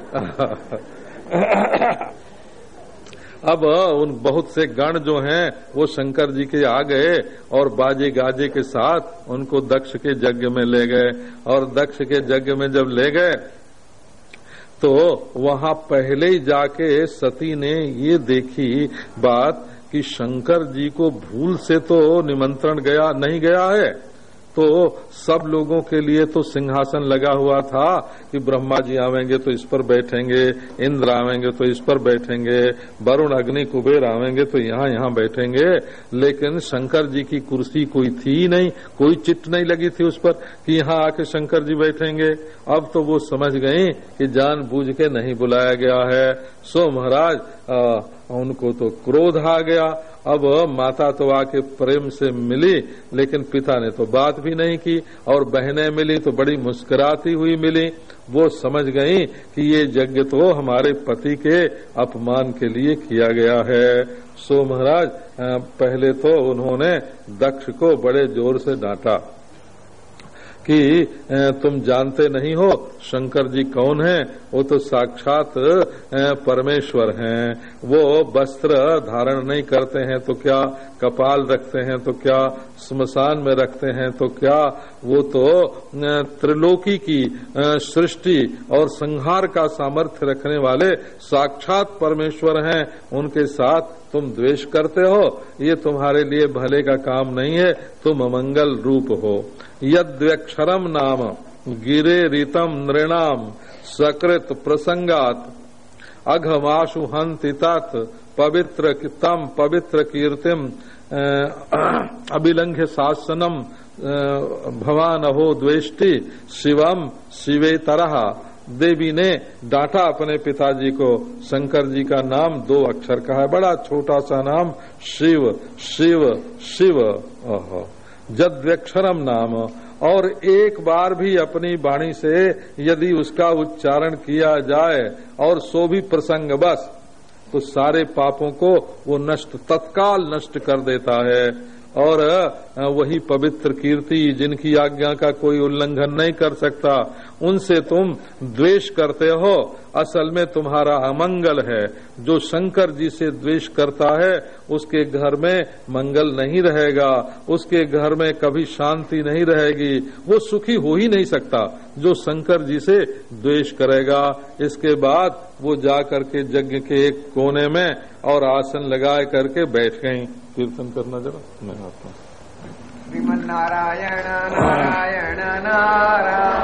अब उन बहुत से गण जो हैं, वो शंकर जी के आ गए और बाजे गाजे के साथ उनको दक्ष के यज्ञ में ले गए। और दक्ष के यज्ञ में जब ले गए तो वहाँ पहले ही जाके सती ने ये देखी बात कि शंकर जी को भूल से तो निमंत्रण गया नहीं गया है। तो सब लोगों के लिए तो सिंहासन लगा हुआ था कि ब्रह्मा जी आवेंगे तो इस पर बैठेंगे, इंद्र आवेंगे तो इस पर बैठेंगे, वरुण, अग्नि, कुबेर आवेंगे तो यहाँ यहाँ बैठेंगे। लेकिन शंकर जी की कुर्सी कोई थी नहीं, कोई चिट नहीं लगी थी उस पर कि यहाँ आके शंकर जी बैठेंगे। अब तो वो समझ गई कि जान के नहीं बुलाया गया है। सो महाराज उनको तो क्रोध आ गया। अब माता तो आके प्रेम से मिली, लेकिन पिता ने तो बात भी नहीं की, और बहनें मिली तो बड़ी मुस्कुराती हुई मिली। वो समझ गई कि ये यज्ञ तो हमारे पति के अपमान के लिए किया गया है। सो महाराज पहले तो उन्होंने दक्ष को बड़े ज़ोर से डांटा। कि तुम जानते नहीं हो, शंकर जी कौन है? वो तो साक्षात परमेश्वर हैं। वो वस्त्र धारण नहीं करते हैं तो क्या? कपाल रखते हैं तो क्या? स्मशान में रखते हैं तो क्या? वो तो त्रिलोकी की सृष्टि और संहार का सामर्थ्य रखने वाले साक्षात परमेश्वर हैं। उनके साथ तुम द्वेष करते हो, ये तुम्हारे लिए भले का काम नहीं है, तुम मंगल रूप हो। यद्यक्षरम नाम, गिरे रीतम नृणाम, सकृत प्रसंगात, अघमाशु हंतितात, पवित्र तम पवित्र कीर्तिम अभिलंघ्य शासनम भवान हो द्वेष्टि शिवम शिवे तरह देवी ने डांटा अपने पिताजी को, शंकर जी का नाम दो अक्षर का है, बड़ा छोटा सा नाम, शिव शिव शिव जद्व्यक्षरम नाम, और एक बार भी अपनी वाणी से यदि उसका उच्चारण किया जाए, और सो भी प्रसंग बस तो सारे पापों को वो नष्ट, तत्काल नष्ट कर देता है। और वही पवित्र कीर्ति जिनकी आज्ञा का कोई उल्लंघन नहीं कर सकता, उनसे तुम द्वेष करते हो। असल में तुम्हारा अमंगल है। जो शंकर जी से द्वेष करता है, उसके घर में मंगल नहीं रहेगा। उसके घर में कभी शांति नहीं रहेगी। वो सुखी हो ही नहीं सकता, जो शंकर जी से द्वेष करेगा। इसके बाद वो जा करके यज्ञ के एक कोने में और आसन लगाए करके बैठ गई। कीर्तन करना जरा, मैं आता हूँ। श्रीमन नारायण नारायण नारायण।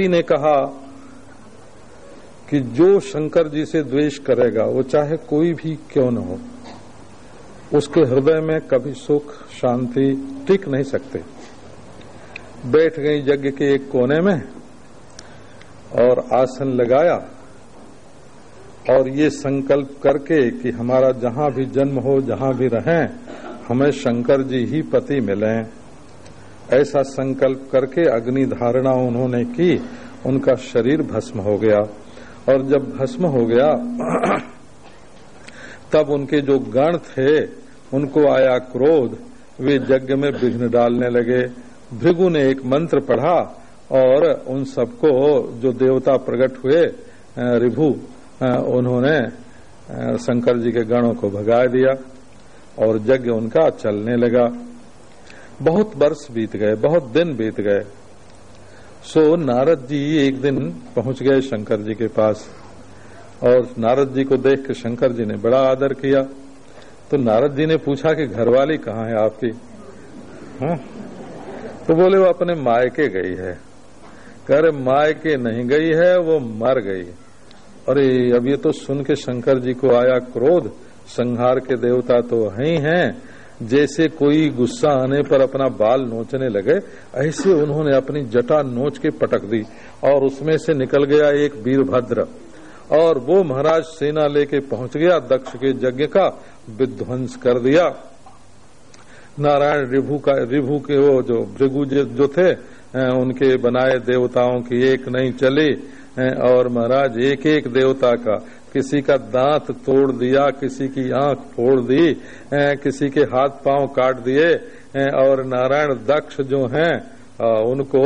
सती ने कहा कि जो शंकर जी से द्वेष करेगा, वो चाहे कोई भी क्यों न हो, उसके हृदय में कभी सुख, शांति टिक नहीं सकते। बैठ गई यज्ञ के एक कोने में और आसन लगाया और ये संकल्प करके कि हमारा जहाँ भी जन्म हो, जहाँ भी रहें, हमें शंकर जी ही पति मिले। ऐसा संकल्प करके अग्नि धारणा उन्होंने की, उनका शरीर भस्म हो गया। और जब भस्म हो गया, [CLEARS THROAT] तब उनके जो गण थे, उनको आया क्रोध। वे यज्ञ में विघ्न डालने लगे। भृगु ने एक मंत्र पढ़ा और उन सबको जो देवता प्रकट हुए रिभु उन्होंने शंकर जी के गणों को भगा दिया और यज्ञ उनका चलने लगा। बहुत वर्ष बीत गए, बहुत दिन बीत गए। सो नारद जी एक दिन पहुँच गए शंकर जी के पास और नारद जी को देख के शंकर जी ने बड़ा आदर किया। तो नारद जी ने पूछा कि घरवाली कहाँ है आपकी? हाँ? तो बोले, वो अपने मायके गई है। कह रहे, मायके नहीं गई है, वो मर गई। अरे, अब ये तो सुन के शंकर जी को आया क्रोध। संहार के देवता तो है ही हैं। जैसे कोई गुस्सा आने पर अपना बाल नोचने लगे, ऐसे उन्होंने अपनी जटा नोच के पटक दी और उसमें से निकल गया एक वीरभद्र। और वो महाराज सेना लेके पहुँच गया, दक्ष के यज्ञ का विध्वंस कर दिया। नारायण रिभु का, रिभु के वो जो भृगु जो थे उनके बनाए देवताओं की एक नहीं चली और महाराज एक एक देवता का किसी का दांत तोड़ दिया, किसी की आँख फोड़ दी किसी के हाथ पाँव काट दिए और नारायण दक्ष जो हैं उनको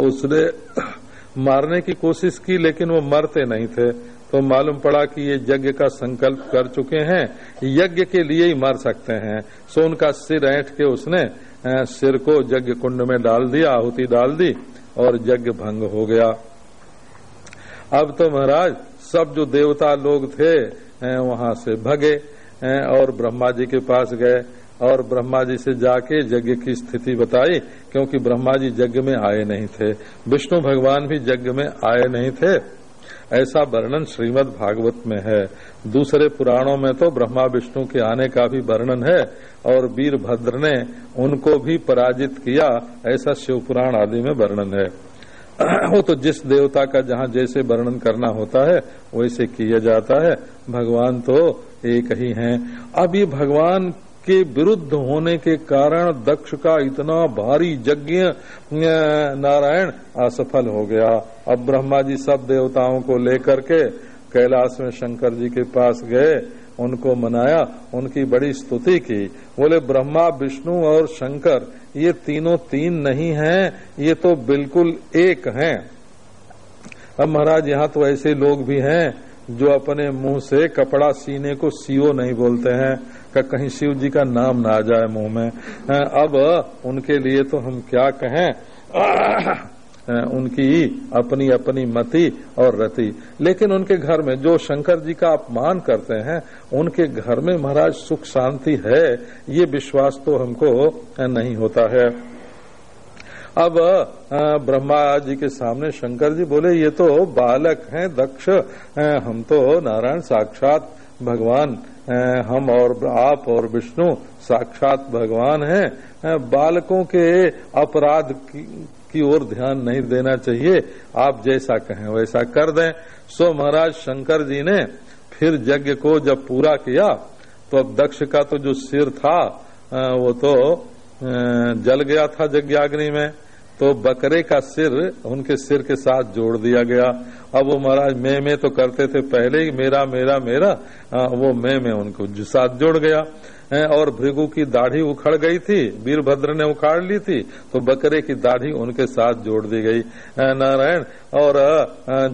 उसने [CLEARS THROAT] मारने की कोशिश की, लेकिन वो मरते नहीं थे। तो मालूम पड़ा कि ये यज्ञ का संकल्प कर चुके हैं, यज्ञ के लिए ही मर सकते हैं। सो उनका सिर ऐठ के उसने सिर को यज्ञ कुंड में डाल दिया, आहुति डाल दी, और यज्ञ भंग हो गया। अब तो महाराज सब जो देवता लोग थे वहाँ से भगे और ब्रह्मा जी के पास गए, और ब्रह्मा जी से जाके यज्ञ की स्थिति बताई, क्योंकि ब्रह्मा जी यज्ञ में आए नहीं थे। विष्णु भगवान भी यज्ञ में आए नहीं थे। ऐसा वर्णन श्रीमद् भागवत में है। दूसरे पुराणों में तो ब्रह्मा विष्णु के आने का भी वर्णन है, और वीरभद्र ने उनको भी पराजित किया, ऐसा शिव पुराण आदि में वर्णन है। [COUGHS] वो तो जिस देवता का जहाँ जैसे वर्णन करना होता है, वैसे किया जाता है। भगवान तो एक ही हैं। अब ये भगवान के विरुद्ध होने के कारण दक्ष का इतना भारी यज्ञ नारायण असफल हो गया। अब ब्रह्मा जी सब देवताओं को लेकर के कैलाश में शंकर जी के पास गए, उनको मनाया, उनकी बड़ी स्तुति की। बोले, ब्रह्मा, विष्णु और शंकर ये तीनों तीन नहीं हैं, ये तो बिल्कुल एक हैं। अब महाराज, यहाँ तो ऐसे लोग भी हैं जो अपने मुँह से कपड़ा सीने को सीओ नहीं बोलते हैं, का कहीं शिव जी का नाम ना आ जाए मुँह में। अब उनके लिए तो हम क्या कहें? उनकी अपनी अपनी मति और रति। लेकिन उनके घर में जो शंकर जी का अपमान करते हैं, उनके घर में महाराज सुख शांति है, ये विश्वास तो हमको नहीं होता है। अब ब्रह्मा जी के सामने शंकर जी बोले, ये तो बालक हैं, दक्ष हम तो नारायण साक्षात भगवान हम और आप और विष्णु साक्षात भगवान हैं बालकों के अपराध की, ओर ध्यान नहीं देना चाहिए। आप जैसा कहें वैसा कर दें। सो महाराज शंकर जी ने फिर यज्ञ को जब पूरा किया तो अब दक्ष का तो जो सिर था वो तो जल गया था यज्ञाग्नि में। तो बकरे का सिर उनके सिर के साथ जोड़ दिया गया। अब वो महाराज मैं मैं तो करते थे पहले ही मेरा मेरा मेरा अ, वो मैं में उनको साथ जोड़ गया। और भृगु की दाढ़ी उखड़ गई थी वीरभद्र ने उखाड़ ली थी तो बकरे की दाढ़ी उनके साथ जोड़ दी गई। नारायण और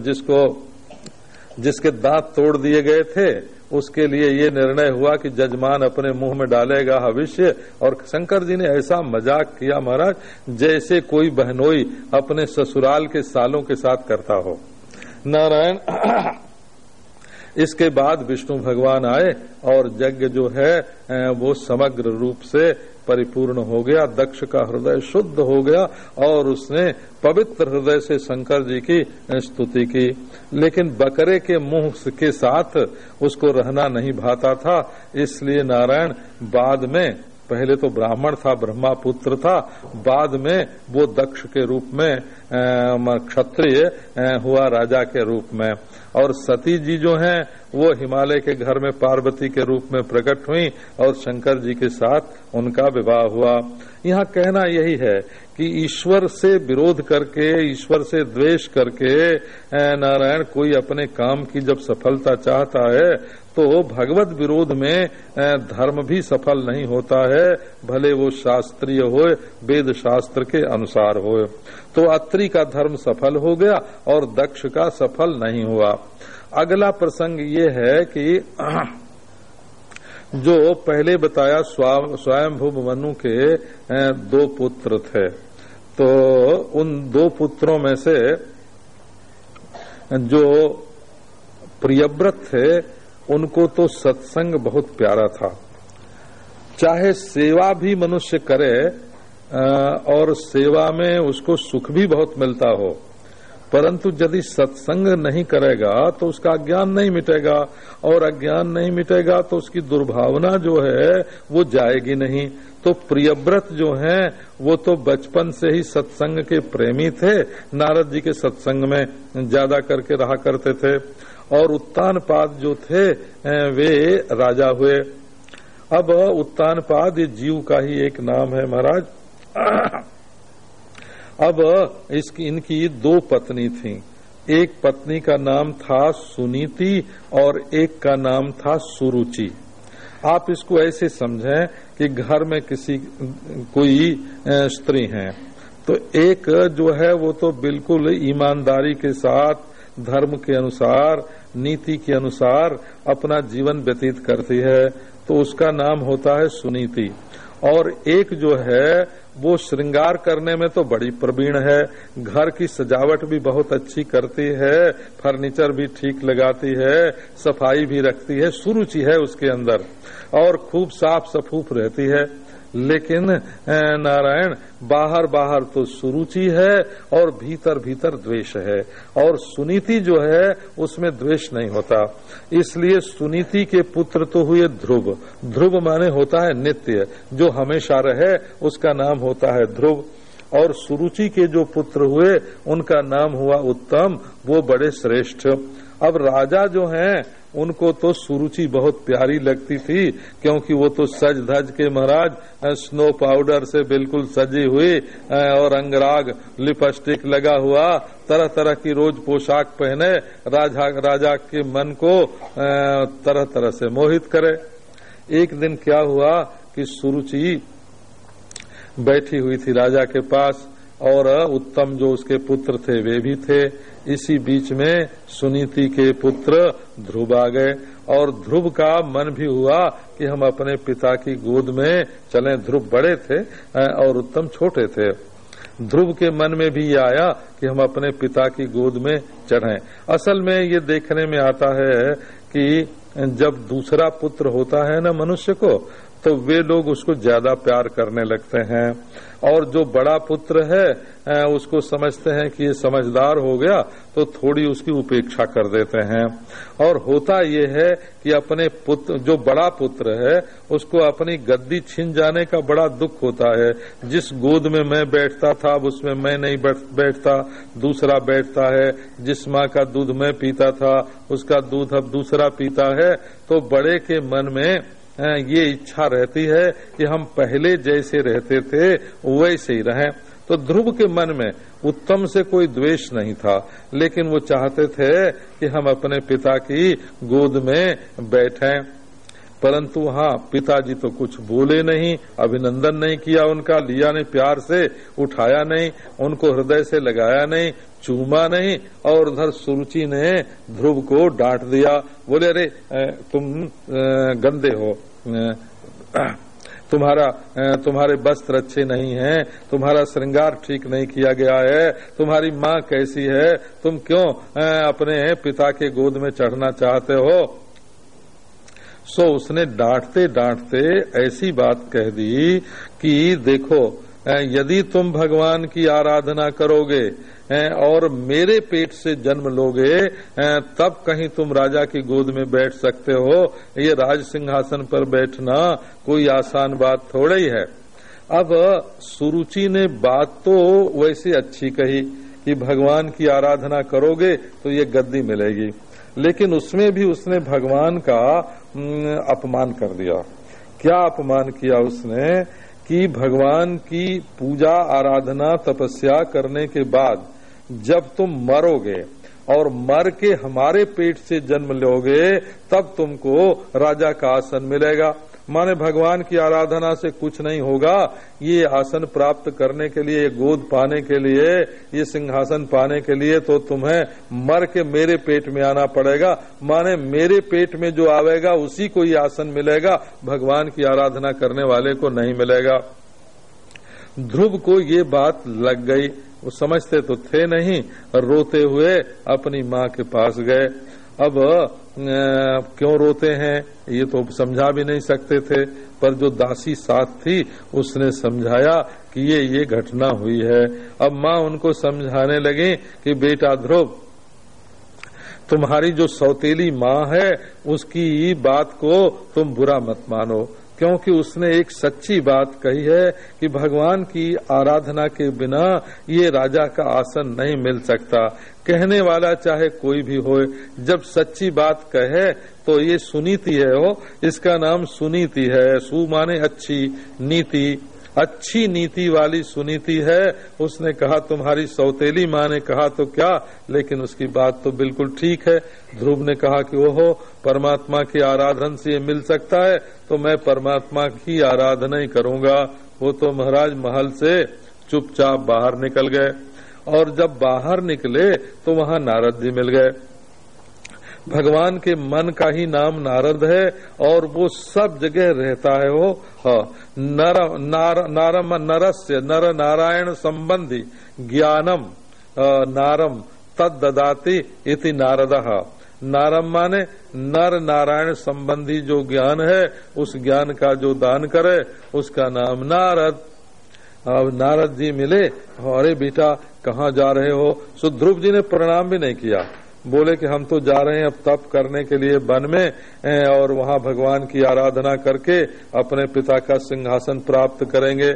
जिसको जिसके दांत तोड़ दिए गए थे उसके लिए ये निर्णय हुआ कि जजमान अपने मुँह में डालेगा भविष्य और शंकर जी ने ऐसा मज़ाक किया महाराज, जैसे कोई बहनोई अपने ससुराल के सालों के साथ करता हो। नारायण, [CLEARS THROAT] इसके बाद विष्णु भगवान आए, और यज्ञ जो है वो समग्र रूप से परिपूर्ण हो गया, दक्ष का हृदय शुद्ध हो गया और उसने पवित्र हृदय से शंकर जी की स्तुति की। लेकिन बकरे के मुँह के साथ उसको रहना नहीं भाता था। इसलिए नारायण, बाद में, पहले तो ब्राह्मण था ब्रह्मा पुत्र था, बाद में वो दक्ष के रूप में क्षत्रिय हुआ राजा के रूप में। और सती जी जो हैं, वो हिमालय के घर में पार्वती के रूप में प्रकट हुई और शंकर जी के साथ उनका विवाह हुआ। यहाँ कहना यही है कि ईश्वर से विरोध करके, ईश्वर से द्वेष करके नारायण कोई अपने काम की जब सफलता चाहता है तो भगवत विरोध में धर्म भी सफल नहीं होता है, भले वो शास्त्रीय हो वेद शास्त्र के अनुसार हो तो अत्रि का धर्म सफल हो गया और दक्ष का सफल नहीं हुआ। अगला प्रसंग ये है कि [CLEARS THROAT] जो पहले बताया स्वा- स्वयंभू मनु के दो पुत्र थे। तो उन दो पुत्रों में से जो प्रियव्रत थे उनको तो सत्संग बहुत प्यारा था। चाहे सेवा भी मनुष्य करे और सेवा में उसको सुख भी बहुत मिलता हो, परंतु यदि सत्संग नहीं करेगा तो उसका अज्ञान नहीं मिटेगा, और अज्ञान नहीं मिटेगा तो उसकी दुर्भावना जो है, वो जाएगी नहीं। तो प्रियव्रत जो हैं, वो तो बचपन से ही सत्संग के प्रेमी थे, नारद जी के सत्संग में ज़्यादा करके रहा करते थे। और उत्तानपाद जो थे वे राजा हुए। अब उत्तानपाद ये जीव का ही एक नाम है महाराज। अब इसकी, इनकी दो पत्नी थी। एक पत्नी का नाम था सुनीति और एक का नाम था सुरुचि। आप इसको ऐसे समझें कि घर में किसी, कोई स्त्री है। तो एक जो है, वो तो बिल्कुल ईमानदारी के साथ, धर्म के अनुसार नीति के अनुसार अपना जीवन व्यतीत करती है तो उसका नाम होता है सुनीति। और एक जो है, वो श्रृंगार करने में तो बड़ी प्रवीण है, घर की सजावट भी बहुत अच्छी करती है, फर्नीचर भी ठीक लगाती है, सफ़ाई भी रखती है, सुरुचि है उसके अंदर, और खूब साफ़ सफूफ रहती है। लेकिन नारायण बाहर बाहर तो सुरुचि है और भीतर भीतर द्वेष है। और सुनीति जो है, उसमें द्वेष नहीं होता। इसलिए सुनीति के पुत्र तो हुए ध्रुव। ध्रुव माने होता है नित्य। जो हमेशा रहे, उसका नाम होता है ध्रुव। और सुरुचि के जो पुत्र हुए, उनका नाम हुआ उत्तम। वो बड़े श्रेष्ठ। अब राजा जो हैं, उनको तो सुरुचि बहुत प्यारी लगती थी, क्योंकि वो तो सज धज के महाराज स्नो पाउडर से बिल्कुल सजी हुई और अंगराग लिपस्टिक लगा हुआ तरह तरह की रोज पोशाक पहने, राजा राजा के मन को तरह तरह से मोहित करे। एक दिन क्या हुआ कि सुरुचि बैठी हुई थी राजा के पास, और उत्तम जो उसके पुत्र थे, वे भी थे। इसी बीच में सुनीति के पुत्र ध्रुव आ गए और ध्रुव का मन भी हुआ कि हम अपने पिता की गोद में चलें। ध्रुव बड़े थे और उत्तम छोटे थे। ध्रुव के मन में भी ये आया कि हम अपने पिता की गोद में चढ़ें। असल में ये देखने में आता है कि जब दूसरा पुत्र होता है ना मनुष्य को तो वे लोग उसको ज़्यादा प्यार करने लगते हैं। और जो बड़ा पुत्र है उसको समझते हैं कि ये समझदार हो गया तो थोड़ी उसकी उपेक्षा कर देते हैं। और होता ये है कि अपने पुत्र जो बड़ा पुत्र है, उसको अपनी गद्दी छिन जाने का बड़ा दुख होता है। जिस गोद में मैं बैठता था, अब उसमें मैं नहीं बैठता। दूसरा बैठता है, जिस माँ का दूध मैं पीता था, उसका दूध अब दूसरा पीता है। तो बड़े के मन में ये इच्छा रहती है कि हम पहले जैसे रहते थे, वैसे ही रहें। तो ध्रुव के मन में उत्तम से कोई द्वेष नहीं था, लेकिन वो चाहते थे कि हम अपने पिता की गोद में बैठें। परंतु हाँ पिताजी तो कुछ बोले नहीं, अभिनंदन नहीं किया उनका, लिया ने प्यार से उठाया नहीं, उनको हृदय से लगाया नहीं, चूमा नहीं, और उधर सुरुचि ने ध्रुव को डांट दिया। बोले, अरे तुम गंदे हो तुम्हारा तुम्हारे वस्त्र अच्छे नहीं हैं, तुम्हारा श्रृंगार ठीक नहीं किया गया है, तुम्हारी माँ कैसी है, तुम क्यों अपने पिता के गोद में चढ़ना चाहते हो? सो उसने डांटते डांटते ऐसी बात कह दी कि देखो यदि तुम भगवान की आराधना करोगे और मेरे पेट से जन्म लोगे तब कहीं तुम राजा की गोद में बैठ सकते हो। ये राज सिंहासन पर बैठना कोई आसान बात थोड़ा ही है। अब सुरुचि ने बात तो वैसे अच्छी कही कि भगवान की आराधना करोगे तो ये गद्दी मिलेगी। लेकिन उसमें भी उसने भगवान का अपमान कर दिया। क्या अपमान किया उसने कि भगवान की पूजा आराधना तपस्या करने के बाद जब तुम मरोगे और मर के हमारे पेट से जन्म लोगे, तब तुमको राजा का आसन मिलेगा। माने भगवान की आराधना से कुछ नहीं होगा। ये आसन प्राप्त करने के लिए, ये गोद पाने के लिए, ये सिंहासन पाने के लिए तो तुम्हें मर के मेरे पेट में आना पड़ेगा। माने मेरे पेट में जो आवेगा, उसी को ये आसन मिलेगा। भगवान की आराधना करने वाले को नहीं मिलेगा। ध्रुव को ये बात लग गई। वो समझते तो थे नहीं, रोते हुए अपनी माँ के पास गए। अब क्यों रोते हैं, ये तो समझा भी नहीं सकते थे, पर जो दासी साथ थी, उसने समझाया कि ये ये घटना हुई है। अब माँ उनको समझाने लगी कि, बेटा ध्रुव, तुम्हारी जो सौतेली माँ है, उसकी बात को तुम बुरा मत मानो। क्योंकि उसने एक सच्ची बात कही है कि भगवान की आराधना के बिना ये राजा का आसन नहीं मिल सकता। कहने वाला चाहे कोई भी हो, जब सच्ची बात कहे तो ये सुनीति है वो इसका नाम सुनीति है। सु माने अच्छी नीति अच्छी नीति वाली सुनीति है। उसने कहा, तुम्हारी सौतेली माँ ने कहा तो क्या? लेकिन उसकी बात तो बिल्कुल ठीक है। ध्रुव ने कहा कि, ओहो, परमात्मा की आराधन से ये मिल सकता है तो मैं परमात्मा की आराधना ही करूँगा। वो तो महाराज महल से चुपचाप बाहर निकल गए। और जब बाहर निकले तो वहाँ नारद जी मिल गए। भगवान के मन का ही नाम नारद है और वो सब जगह रहता है वो। हाँ, नर नार, नारम नरस्य नर नारायण संबंधी ज्ञानम नारम तद ददाति इति नारद। नारम माने नर नारायण संबंधी जो ज्ञान है उस ज्ञान का जो दान करे उसका नाम नारद। अब नारद जी मिले अरे बेटा कहाँ जा रहे हो? सो ध्रुव जी ने प्रणाम भी नहीं किया। बोले कि हम तो जा रहे हैं अब तप करने के लिए वन में और वहाँ भगवान की आराधना करके अपने पिता का सिंहासन प्राप्त करेंगे।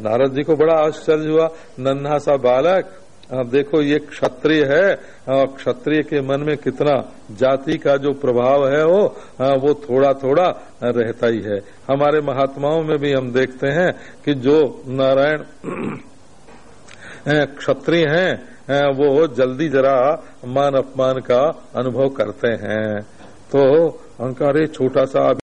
नारद जी को बड़ा आश्चर्य हुआ नन्हा सा बालक हाँ, देखो ये क्षत्रिय है और क्षत्रिय के मन में कितना जाति का जो प्रभाव है वो हाँ, वो थोड़ा थोड़ा रहता ही है। हमारे महात्माओं में भी हम देखते हैं कि जो नारायण [CLEARS THROAT] क्षत्रिय हैं वो जल्दी जरा मान अपमान का अनुभव करते हैं। तो अंकार छोटा सा